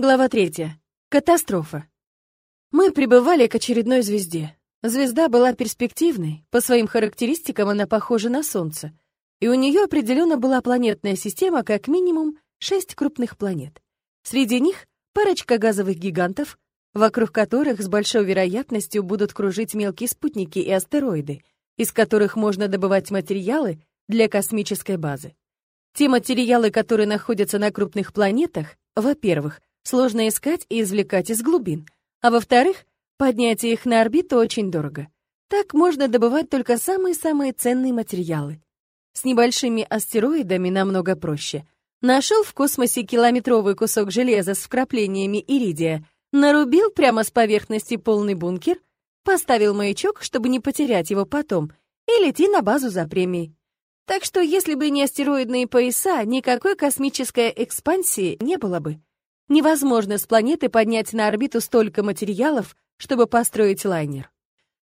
Глава третья. Катастрофа. Мы прибывали к очередной звезде. Звезда была перспективной, по своим характеристикам она похожа на Солнце, и у нее определенно была планетная система как минимум шесть крупных планет. Среди них парочка газовых гигантов, вокруг которых с большой вероятностью будут кружить мелкие спутники и астероиды, из которых можно добывать материалы для космической базы. Те материалы, которые находятся на крупных планетах, во-первых, сложно искать и извлекать из глубин, а во-вторых, поднятие их на орбиту очень дорого. Так можно добывать только самые-самые ценные материалы. С небольшими астероидами намного проще. Нашел в космосе километровый кусок железа с вкраплениями иридия, нарубил прямо с поверхности полный бункер, поставил маячок, чтобы не потерять его потом, и лети на базу за премией. Так что если бы не астероидные пояса, никакой космической экспансии не было бы. Невозможно с планеты поднять на орбиту столько материалов, чтобы построить лайнер.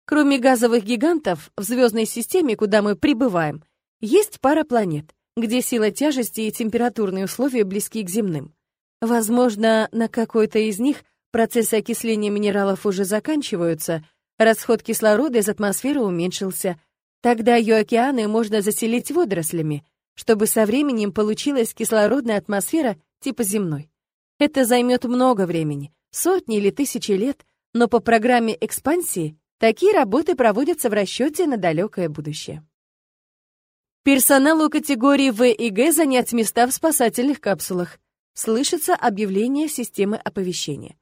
Кроме газовых гигантов, в звездной системе, куда мы прибываем, есть пара планет, где сила тяжести и температурные условия близки к земным. Возможно, на какой-то из них процессы окисления минералов уже заканчиваются, расход кислорода из атмосферы уменьшился. Тогда ее океаны можно заселить водорослями, чтобы со временем получилась кислородная атмосфера типа земной. Это займет много времени, сотни или тысячи лет, но по программе экспансии такие работы проводятся в расчете на далекое будущее. Персоналу категории В и Г занять места в спасательных капсулах. Слышится объявление системы оповещения.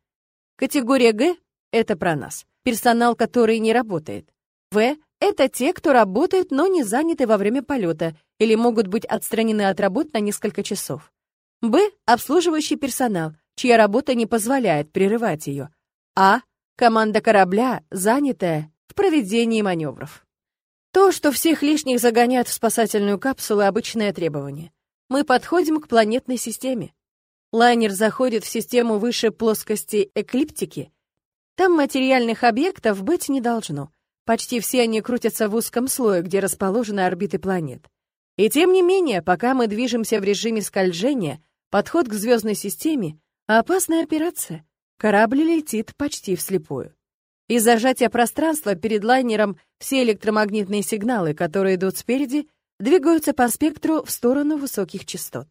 Категория Г — это про нас. Персонал, который не работает. В — это те, кто работает, но не заняты во время полета или могут быть отстранены от работ на несколько часов. Б. Обслуживающий персонал, чья работа не позволяет прерывать ее. А. Команда корабля, занятая в проведении маневров. То, что всех лишних загоняют в спасательную капсулу, обычное требование. Мы подходим к планетной системе. Лайнер заходит в систему выше плоскости эклиптики. Там материальных объектов быть не должно. Почти все они крутятся в узком слое, где расположены орбиты планет. И тем не менее, пока мы движемся в режиме скольжения, подход к звездной системе — опасная операция. Корабль летит почти вслепую. Из-за сжатия пространства перед лайнером все электромагнитные сигналы, которые идут спереди, двигаются по спектру в сторону высоких частот.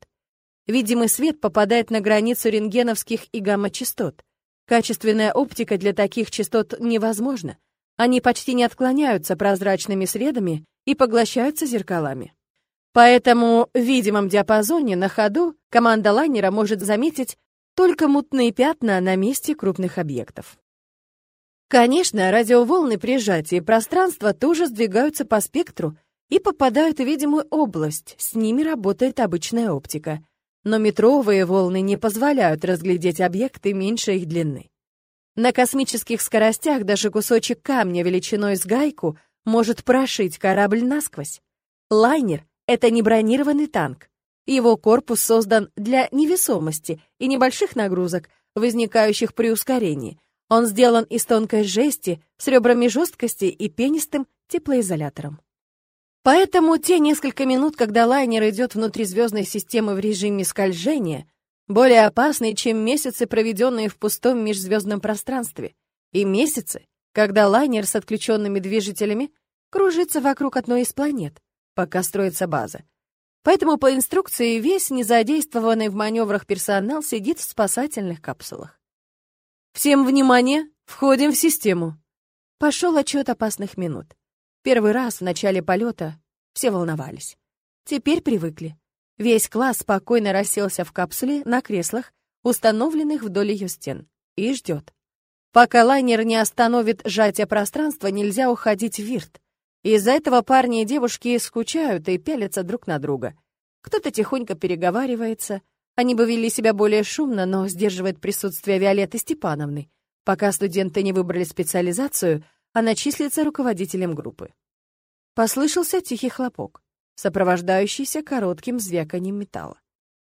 Видимый свет попадает на границу рентгеновских и гамма-частот. Качественная оптика для таких частот невозможна. Они почти не отклоняются прозрачными средами и поглощаются зеркалами. Поэтому в видимом диапазоне на ходу команда лайнера может заметить только мутные пятна на месте крупных объектов. Конечно, радиоволны при сжатии пространства тоже сдвигаются по спектру и попадают в видимую область, с ними работает обычная оптика. Но метровые волны не позволяют разглядеть объекты меньше их длины. На космических скоростях даже кусочек камня величиной с гайку может прошить корабль насквозь. Лайнер это не бронированный танк. Его корпус создан для невесомости и небольших нагрузок, возникающих при ускорении. Он сделан из тонкой жести с ребрами жесткости и пенистым теплоизолятором. Поэтому те несколько минут, когда лайнер идет внутри звездной системы в режиме скольжения, более опасны, чем месяцы, проведенные в пустом межзвездном пространстве, и месяцы, когда лайнер с отключенными движителями кружится вокруг одной из планет, пока строится база. Поэтому по инструкции весь незадействованный в маневрах персонал сидит в спасательных капсулах. Всем внимание, входим в систему. Пошел отчет опасных минут. Первый раз в начале полета все волновались. Теперь привыкли. Весь класс спокойно расселся в капсуле на креслах, установленных вдоль ее стен, и ждет. Пока лайнер не остановит сжатие пространства, нельзя уходить в вирт. Из-за этого парни и девушки скучают и пялятся друг на друга. Кто-то тихонько переговаривается. Они бы вели себя более шумно, но сдерживает присутствие Виолетты Степановны. Пока студенты не выбрали специализацию, она числится руководителем группы. Послышался тихий хлопок, сопровождающийся коротким звяканием металла.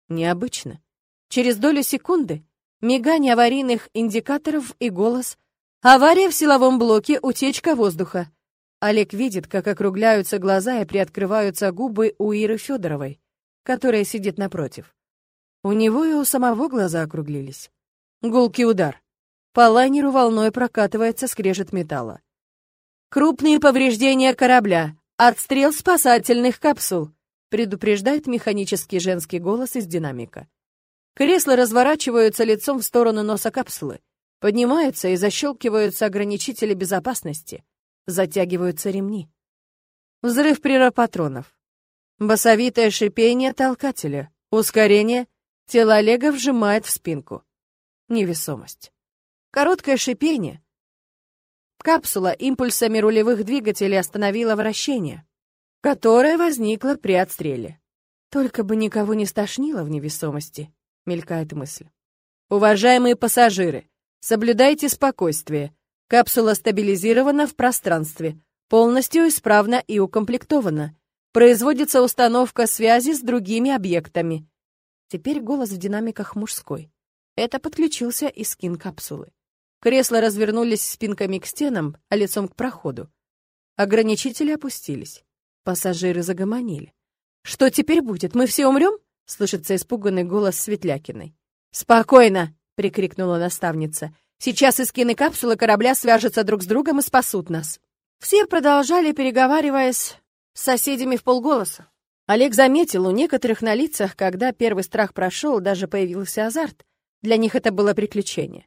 Необычно. Через долю секунды мигание аварийных индикаторов и голос «Авария в силовом блоке, утечка воздуха». Олег видит, как округляются глаза и приоткрываются губы у Иры Федоровой, которая сидит напротив. У него и у самого глаза округлились. Гулкий удар. По лайнеру волной прокатывается скрежет металла. Крупные повреждения корабля. Отстрел спасательных капсул. Предупреждает механический женский голос из динамика. Кресла разворачиваются лицом в сторону носа капсулы. Поднимаются и защелкиваются ограничители безопасности. Затягиваются ремни. Взрыв патронов. Басовитое шипение толкателя. Ускорение. Тело Олега вжимает в спинку. Невесомость. Короткое шипение. Капсула импульсами рулевых двигателей остановила вращение, которое возникло при отстреле. Только бы никого не стошнило в невесомости, мелькает мысль. Уважаемые пассажиры, соблюдайте спокойствие. Капсула стабилизирована в пространстве, полностью исправна и укомплектована. Производится установка связи с другими объектами. Теперь голос в динамиках мужской. Это подключился и скин капсулы. Кресла развернулись спинками к стенам, а лицом к проходу. Ограничители опустились. Пассажиры загомонили. «Что теперь будет? Мы все умрем?» — слышится испуганный голос Светлякиной. «Спокойно!» — прикрикнула наставница. «Сейчас эскины капсулы корабля свяжутся друг с другом и спасут нас». Все продолжали, переговариваясь с соседями в полголоса. Олег заметил у некоторых на лицах, когда первый страх прошел, даже появился азарт. Для них это было приключение.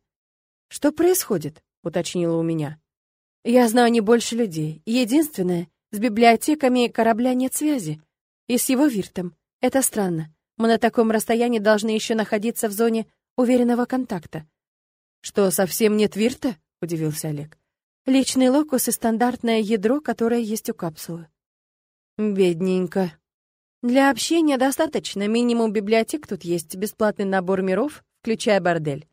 «Что происходит?» — уточнила у меня. «Я знаю не больше людей. Единственное, с библиотеками корабля нет связи. И с его виртом. Это странно. Мы на таком расстоянии должны еще находиться в зоне уверенного контакта». «Что, совсем нет вирта?» — удивился Олег. «Личный локус и стандартное ядро, которое есть у капсулы». «Бедненько», для общения достаточно, минимум библиотек тут есть, бесплатный набор миров, включая бордель.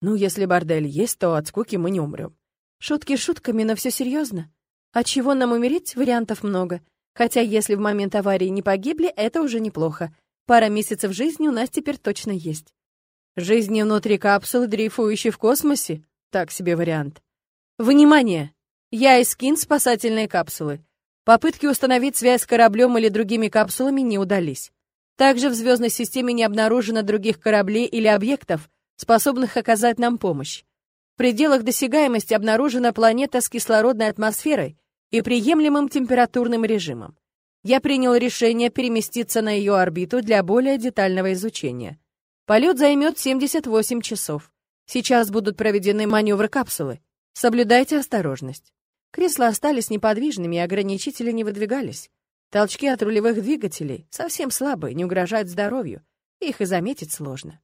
Ну, если бордель есть, то от скуки мы не умрем. Шутки шутками, но все серьезно. А чего нам умереть, вариантов много. Хотя если в момент аварии не погибли, это уже неплохо. Пара месяцев жизни у нас теперь точно есть. Жизни внутри капсулы, дрейфующей в космосе? Так себе вариант. Внимание! Я Искин спасательной капсулы. Попытки установить связь с кораблем или другими капсулами не удались. Также в звездной системе не обнаружено других кораблей или объектов, способных оказать нам помощь. В пределах досягаемости обнаружена планета с кислородной атмосферой и приемлемым температурным режимом. Я принял решение переместиться на ее орбиту для более детального изучения. Полет займет 78 часов. Сейчас будут проведены маневры капсулы. Соблюдайте осторожность. Кресла остались неподвижными, и ограничители не выдвигались. Толчки от рулевых двигателей совсем слабые, не угрожают здоровью. Их и заметить сложно.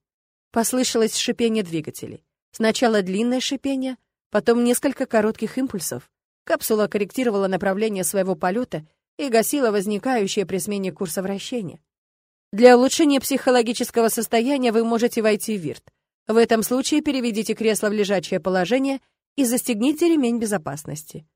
Послышалось шипение двигателей. Сначала длинное шипение, потом несколько коротких импульсов. Капсула корректировала направление своего полета и гасила возникающее при смене курса вращения. Для улучшения психологического состояния вы можете войти в вирт. В этом случае переведите кресло в лежачее положение и застегните ремень безопасности.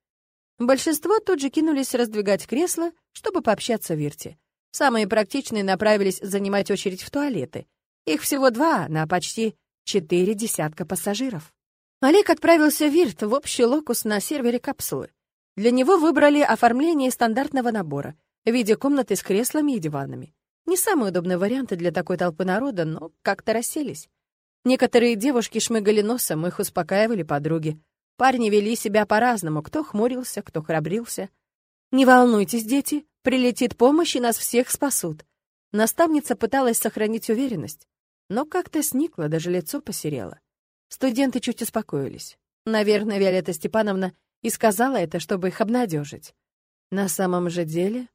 Большинство тут же кинулись раздвигать кресла, чтобы пообщаться в Вирте. Самые практичные направились занимать очередь в туалеты. Их всего два на почти четыре десятка пассажиров. Олег отправился в Вирт, в общий локус на сервере капсулы. Для него выбрали оформление стандартного набора в виде комнаты с креслами и диванами. Не самые удобные варианты для такой толпы народа, но как-то расселись. Некоторые девушки шмыгали носом, их успокаивали подруги. Парни вели себя по-разному, кто хмурился, кто храбрился. «Не волнуйтесь, дети, прилетит помощь, и нас всех спасут». Наставница пыталась сохранить уверенность, но как-то сникла, даже лицо посерело. Студенты чуть успокоились. Наверное, Виолетта Степановна и сказала это, чтобы их обнадежить. На самом же деле...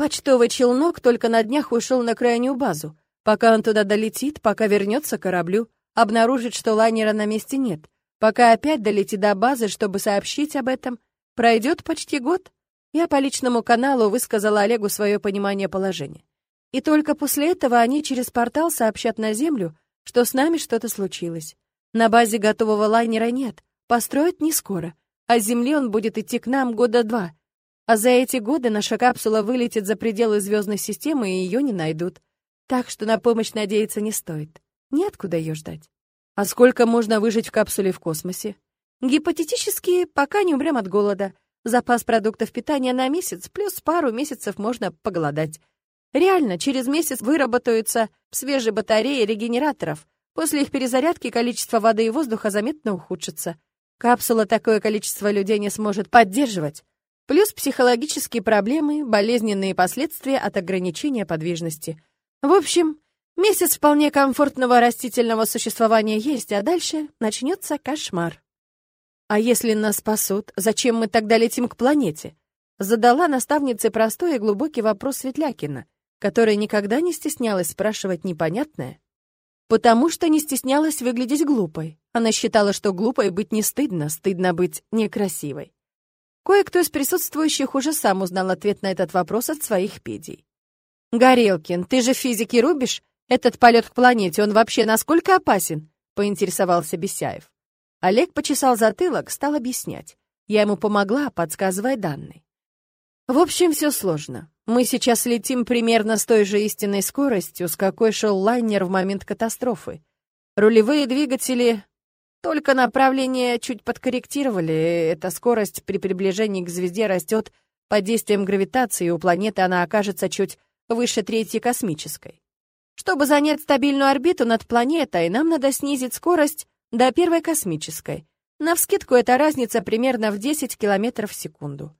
Почтовый челнок только на днях ушел на крайнюю базу. Пока он туда долетит, пока вернется к кораблю, обнаружит, что лайнера на месте нет — Пока опять долетит до базы, чтобы сообщить об этом, пройдет почти год. Я по личному каналу высказала Олегу свое понимание положения. И только после этого они через портал сообщат на Землю, что с нами что-то случилось. На базе готового лайнера нет, построят не скоро, а с Земли он будет идти к нам года два. А за эти годы наша капсула вылетит за пределы звездной системы, и ее не найдут. Так что на помощь надеяться не стоит. Неоткуда ее ждать. А сколько можно выжить в капсуле в космосе? Гипотетически, пока не умрем от голода. Запас продуктов питания на месяц, плюс пару месяцев можно поголодать. Реально, через месяц выработаются свежие батареи регенераторов, После их перезарядки количество воды и воздуха заметно ухудшится. Капсула такое количество людей не сможет поддерживать. Плюс психологические проблемы, болезненные последствия от ограничения подвижности. В общем, месяц вполне комфортного растительного существования есть, а дальше начнется кошмар. «А если нас спасут, зачем мы тогда летим к планете?» Задала наставнице простой и глубокий вопрос Светлякина, которая никогда не стеснялась спрашивать непонятное, потому что не стеснялась выглядеть глупой. Она считала, что глупой быть не стыдно, стыдно быть некрасивой. Кое-кто из присутствующих уже сам узнал ответ на этот вопрос от своих педий. «Горелкин, ты же физики рубишь? Этот полет к планете, он вообще насколько опасен?» — поинтересовался Бесяев. Олег почесал затылок, стал объяснять. Я ему помогла, подсказывая данные. В общем, все сложно. Мы сейчас летим примерно с той же истинной скоростью, с какой шел лайнер в момент катастрофы. Рулевые двигатели только направление чуть подкорректировали. Эта скорость при приближении к звезде растет под действием гравитации, у планеты она окажется чуть выше третьей космической. Чтобы занять стабильную орбиту над планетой, нам надо снизить скорость до первой космической. Навскидку эта разница примерно в 10 километров в секунду.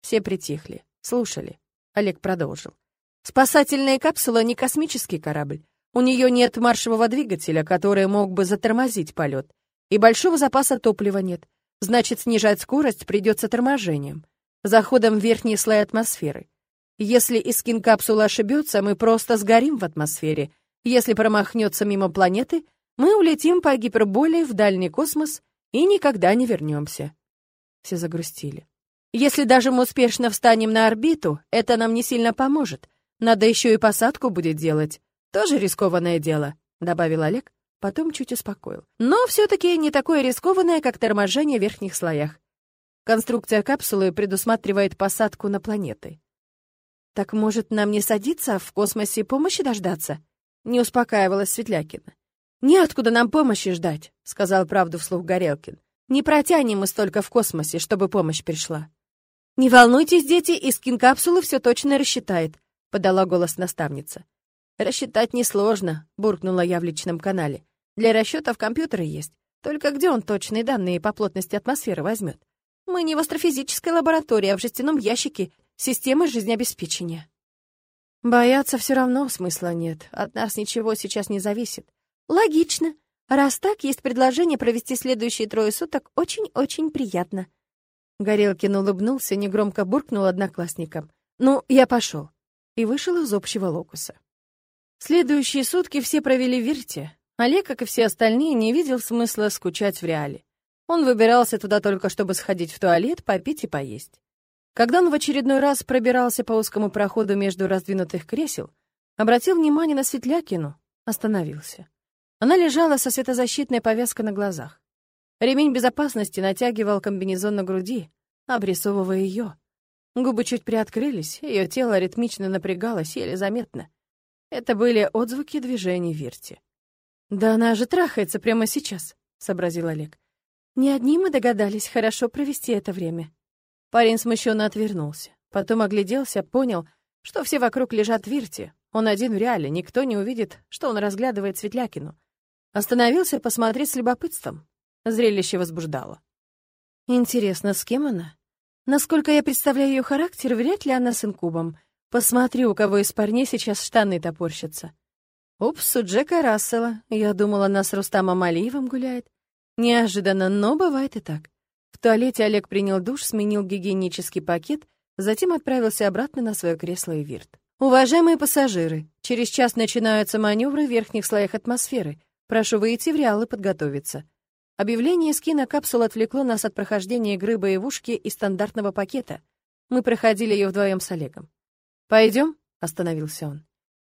Все притихли, слушали. Олег продолжил. Спасательная капсула не космический корабль. У нее нет маршевого двигателя, который мог бы затормозить полет. И большого запаса топлива нет. Значит, снижать скорость придется торможением. Заходом в верхние слои атмосферы. Если Искин капсула ошибется, мы просто сгорим в атмосфере. Если промахнется мимо планеты, мы улетим по гиперболе в дальний космос и никогда не вернемся. Все загрустили. Если даже мы успешно встанем на орбиту, это нам не сильно поможет. Надо еще и посадку будет делать. Тоже рискованное дело, добавил Олег, потом чуть успокоил. Но все-таки не такое рискованное, как торможение в верхних слоях. Конструкция капсулы предусматривает посадку на планеты. Так может, нам не садиться, а в космосе помощи дождаться? Не успокаивалась Светлякина. «Неоткуда нам помощи ждать», — сказал правду вслух Горелкин. «Не протянем мы столько в космосе, чтобы помощь пришла». «Не волнуйтесь, дети, из кинкапсулы все точно рассчитает», — подала голос наставница. «Рассчитать несложно», — буркнула я в личном канале. «Для расчетов компьютеры есть. Только где он точные данные по плотности атмосферы возьмет? Мы не в астрофизической лаборатории, а в жестяном ящике системы жизнеобеспечения». «Бояться все равно смысла нет. От нас ничего сейчас не зависит. Логично. Раз так, есть предложение провести следующие трое суток очень-очень приятно. Горелкин улыбнулся, негромко буркнул одноклассникам. «Ну, я пошел». И вышел из общего локуса. Следующие сутки все провели в Вирте. Олег, как и все остальные, не видел смысла скучать в реале. Он выбирался туда только, чтобы сходить в туалет, попить и поесть. Когда он в очередной раз пробирался по узкому проходу между раздвинутых кресел, обратил внимание на Светлякину, остановился. Она лежала со светозащитной повязкой на глазах. Ремень безопасности натягивал комбинезон на груди, обрисовывая ее. Губы чуть приоткрылись, ее тело ритмично напрягалось, еле заметно. Это были отзвуки движений Вирти. «Да она же трахается прямо сейчас», — сообразил Олег. «Не одни мы догадались хорошо провести это время». Парень смущенно отвернулся, потом огляделся, понял, что все вокруг лежат Вирти. Он один в реале, никто не увидит, что он разглядывает Светлякину. Остановился посмотреть с любопытством. Зрелище возбуждало. Интересно, с кем она? Насколько я представляю ее характер, вряд ли она с инкубом. Посмотри, у кого из парней сейчас штаны топорщатся. Упс, у Джека Рассела. Я думала, она с Рустамом Алиевым гуляет. Неожиданно, но бывает и так. В туалете Олег принял душ, сменил гигиенический пакет, затем отправился обратно на свое кресло и вирт. Уважаемые пассажиры, через час начинаются маневры в верхних слоях атмосферы — Прошу выйти в реал и подготовиться. Объявление скина капсул отвлекло нас от прохождения игры боевушки и стандартного пакета. Мы проходили ее вдвоем с Олегом. Пойдем? остановился он.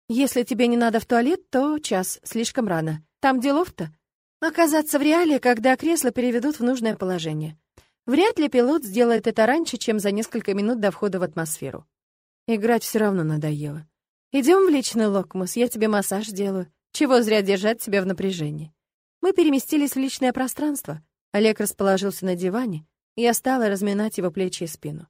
«Если тебе не надо в туалет, то час, слишком рано. Там делов-то. Оказаться в реале, когда кресло переведут в нужное положение. Вряд ли пилот сделает это раньше, чем за несколько минут до входа в атмосферу. Играть все равно надоело. Идем в личный локмус, я тебе массаж сделаю. Чего зря держать себя в напряжении. Мы переместились в личное пространство. Олег расположился на диване, и я стала разминать его плечи и спину.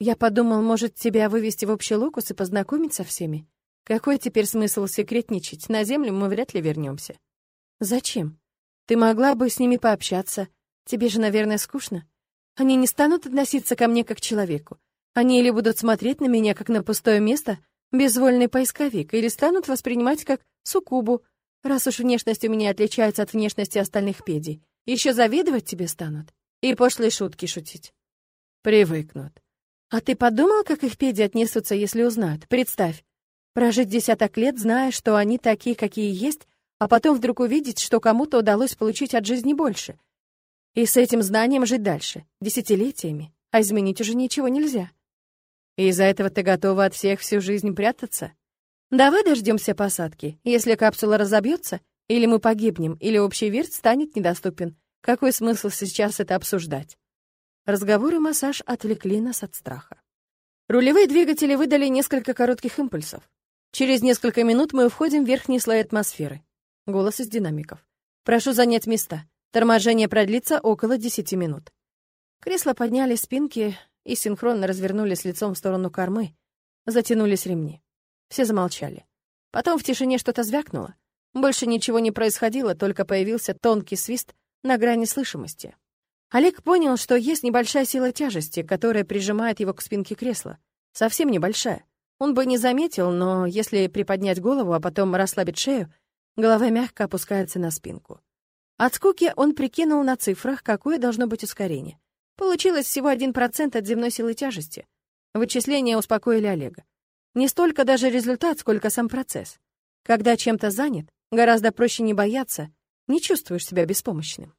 Я подумал, может, тебя вывести в общий локус и познакомить со всеми? Какой теперь смысл секретничать? На землю мы вряд ли вернемся. Зачем? Ты могла бы с ними пообщаться. Тебе же, наверное, скучно. Они не станут относиться ко мне как к человеку. Они или будут смотреть на меня как на пустое место, безвольный поисковик, или станут воспринимать как суккубу, раз уж внешность у меня отличается от внешности остальных педий. Еще завидовать тебе станут и пошлые шутки шутить. Привыкнут. А ты подумал, как их педи отнесутся, если узнают? Представь, прожить десяток лет, зная, что они такие, какие есть, а потом вдруг увидеть, что кому-то удалось получить от жизни больше. И с этим знанием жить дальше, десятилетиями, а изменить уже ничего нельзя. И из-за этого ты готова от всех всю жизнь прятаться? Давай дождемся посадки. Если капсула разобьется, или мы погибнем, или общий вирт станет недоступен. Какой смысл сейчас это обсуждать? Разговор и массаж отвлекли нас от страха. Рулевые двигатели выдали несколько коротких импульсов. Через несколько минут мы входим в верхний слой атмосферы. Голос из динамиков. Прошу занять места. Торможение продлится около 10 минут. Кресла подняли спинки, и синхронно развернулись лицом в сторону кормы, затянулись ремни. Все замолчали. Потом в тишине что-то звякнуло. Больше ничего не происходило, только появился тонкий свист на грани слышимости. Олег понял, что есть небольшая сила тяжести, которая прижимает его к спинке кресла. Совсем небольшая. Он бы не заметил, но если приподнять голову, а потом расслабить шею, голова мягко опускается на спинку. От скуки он прикинул на цифрах, какое должно быть ускорение. Получилось всего 1% от земной силы тяжести. Вычисления успокоили Олега. Не столько даже результат, сколько сам процесс. Когда чем-то занят, гораздо проще не бояться, не чувствуешь себя беспомощным.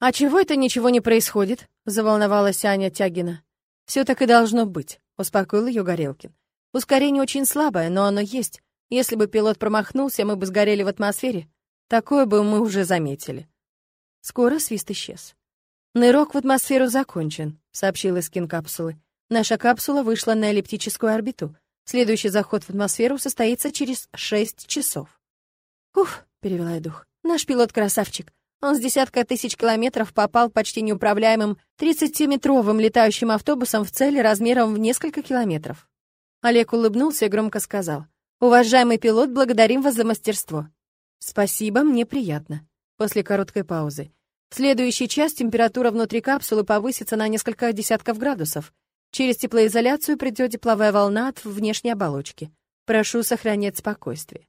«А чего это ничего не происходит?» — заволновалась Аня Тягина. «Все так и должно быть», — успокоил ее Горелкин. «Ускорение очень слабое, но оно есть. Если бы пилот промахнулся, мы бы сгорели в атмосфере. Такое бы мы уже заметили». Скоро свист исчез. «Нырок в атмосферу закончен», — сообщила скин капсулы. «Наша капсула вышла на эллиптическую орбиту. Следующий заход в атмосферу состоится через шесть часов». «Уф», — перевела я дух, — «наш пилот красавчик. Он с десятка тысяч километров попал почти неуправляемым 30-метровым летающим автобусом в цель размером в несколько километров». Олег улыбнулся и громко сказал. «Уважаемый пилот, благодарим вас за мастерство». «Спасибо, мне приятно». После короткой паузы. В следующий час температура внутри капсулы повысится на несколько десятков градусов. Через теплоизоляцию придет тепловая волна от внешней оболочки. Прошу сохранять спокойствие.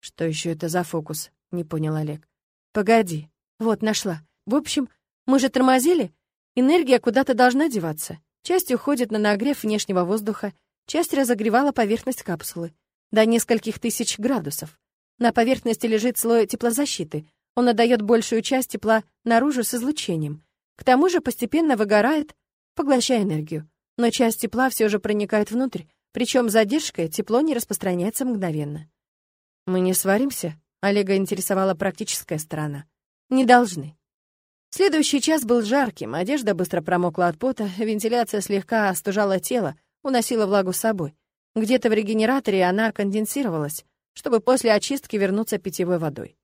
Что еще это за фокус? Не понял Олег. Погоди. Вот, нашла. В общем, мы же тормозили. Энергия куда-то должна деваться. Часть уходит на нагрев внешнего воздуха, часть разогревала поверхность капсулы до нескольких тысяч градусов. На поверхности лежит слой теплозащиты, он отдает большую часть тепла наружу с излучением. К тому же постепенно выгорает, поглощая энергию. Но часть тепла все же проникает внутрь, причем задержкой тепло не распространяется мгновенно. «Мы не сваримся?» — Олега интересовала практическая сторона. «Не должны». Следующий час был жарким, одежда быстро промокла от пота, вентиляция слегка остужала тело, уносила влагу с собой. Где-то в регенераторе она конденсировалась, чтобы после очистки вернуться питьевой водой.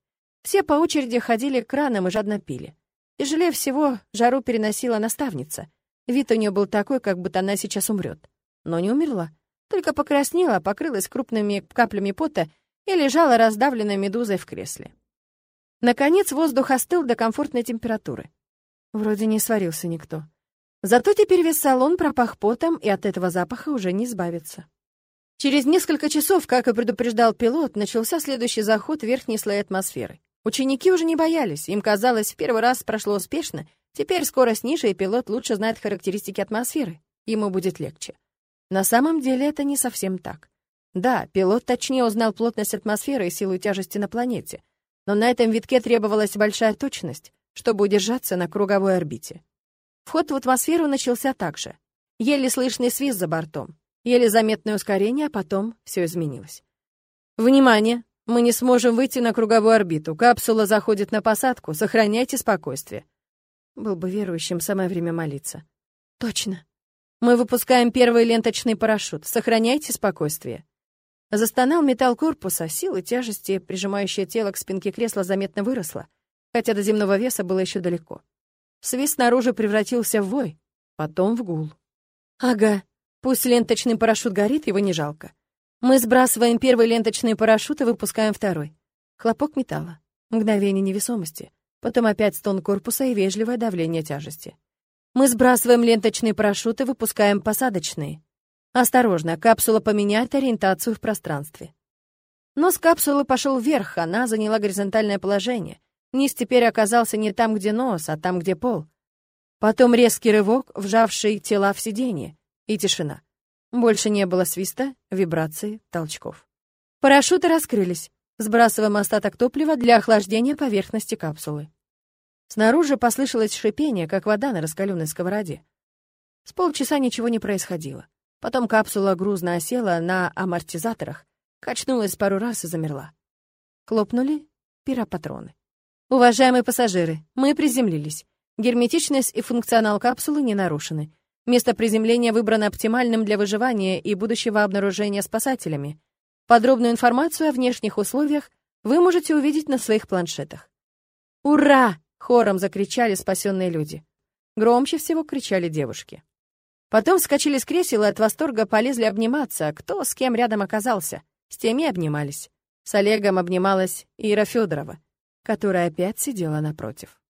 Все по очереди ходили к кранам и жадно пили. Тяжелее всего жару переносила наставница. Вид у нее был такой, как будто она сейчас умрет. Но не умерла. Только покраснела, покрылась крупными каплями пота и лежала раздавленной медузой в кресле. Наконец воздух остыл до комфортной температуры. Вроде не сварился никто. Зато теперь весь салон пропах потом, и от этого запаха уже не избавиться. Через несколько часов, как и предупреждал пилот, начался следующий заход в верхние слои атмосферы. Ученики уже не боялись, им казалось, в первый раз прошло успешно, теперь скорость ниже, и пилот лучше знает характеристики атмосферы, ему будет легче. На самом деле это не совсем так. Да, пилот точнее узнал плотность атмосферы и силу тяжести на планете, но на этом витке требовалась большая точность, чтобы удержаться на круговой орбите. Вход в атмосферу начался так же. Еле слышный свист за бортом, еле заметное ускорение, а потом все изменилось. «Внимание! Мы не сможем выйти на круговую орбиту. Капсула заходит на посадку. Сохраняйте спокойствие. Был бы верующим, самое время молиться. Точно. Мы выпускаем первый ленточный парашют. Сохраняйте спокойствие. Застонал металл корпуса, сила тяжести, прижимающая тело к спинке кресла, заметно выросла, хотя до земного веса было еще далеко. Свист снаружи превратился в вой, потом в гул. Ага, пусть ленточный парашют горит, его не жалко. Мы сбрасываем первый ленточный парашют и выпускаем второй. Хлопок металла. Мгновение невесомости. Потом опять стон корпуса и вежливое давление тяжести. Мы сбрасываем ленточные парашюты, выпускаем посадочные. Осторожно, капсула поменяет ориентацию в пространстве. Нос капсулы пошел вверх, она заняла горизонтальное положение. Низ теперь оказался не там, где нос, а там, где пол. Потом резкий рывок, вжавший тела в сиденье, и тишина. Больше не было свиста, вибрации, толчков. Парашюты раскрылись. Сбрасываем остаток топлива для охлаждения поверхности капсулы. Снаружи послышалось шипение, как вода на раскаленной сковороде. С полчаса ничего не происходило. Потом капсула грузно осела на амортизаторах, качнулась пару раз и замерла. Хлопнули пиропатроны. «Уважаемые пассажиры, мы приземлились. Герметичность и функционал капсулы не нарушены. Место приземления выбрано оптимальным для выживания и будущего обнаружения спасателями. Подробную информацию о внешних условиях вы можете увидеть на своих планшетах. «Ура!» Хором закричали спасенные люди. Громче всего кричали девушки. Потом вскочили с кресел и от восторга полезли обниматься. Кто с кем рядом оказался, с теми обнимались. С Олегом обнималась Ира Федорова, которая опять сидела напротив.